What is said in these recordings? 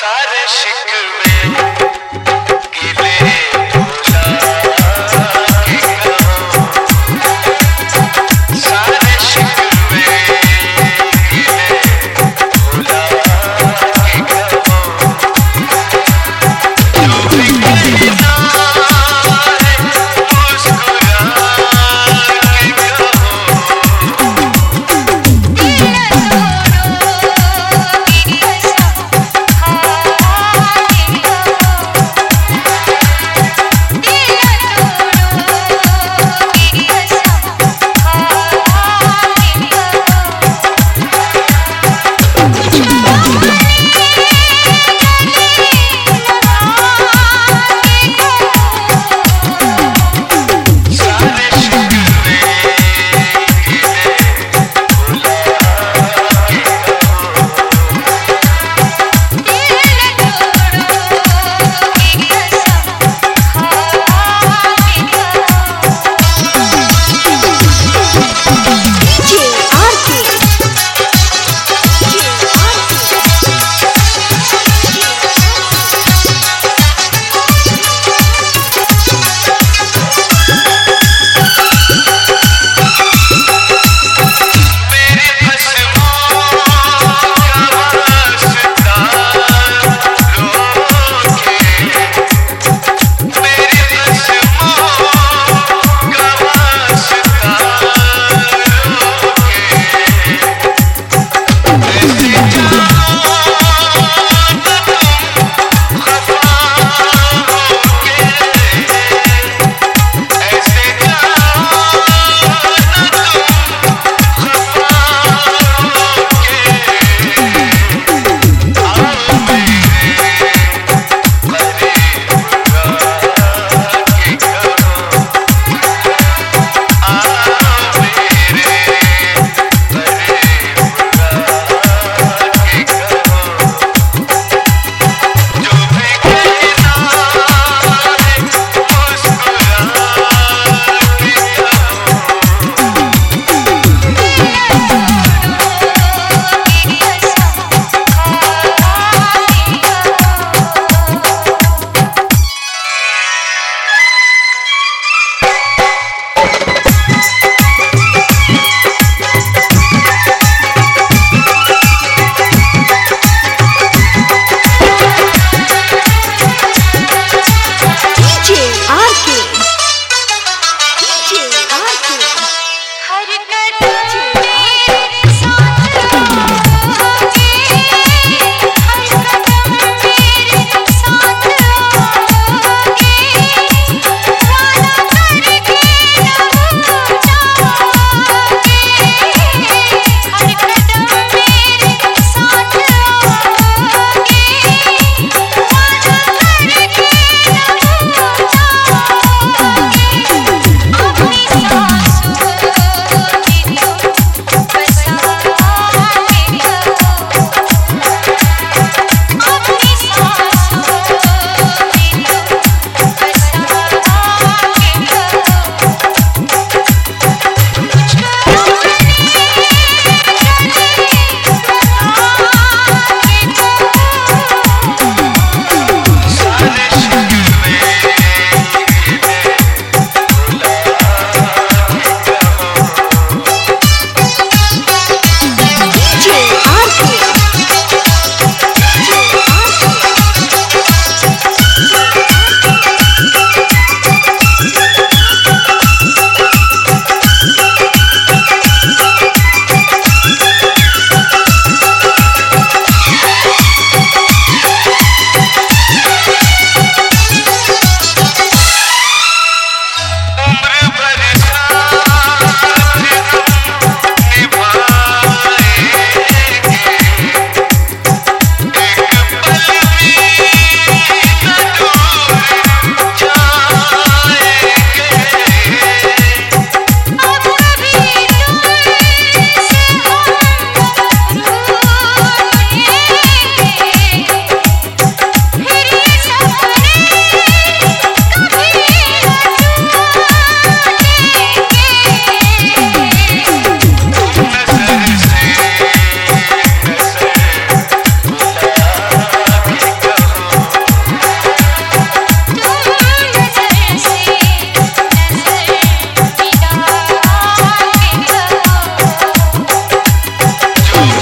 सारे शिकवे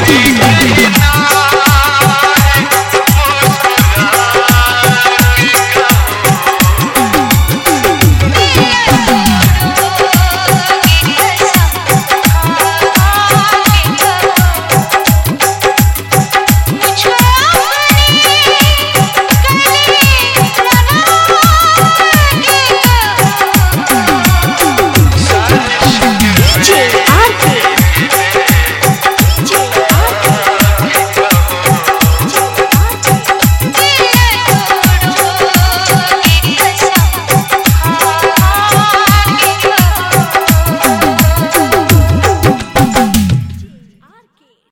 Música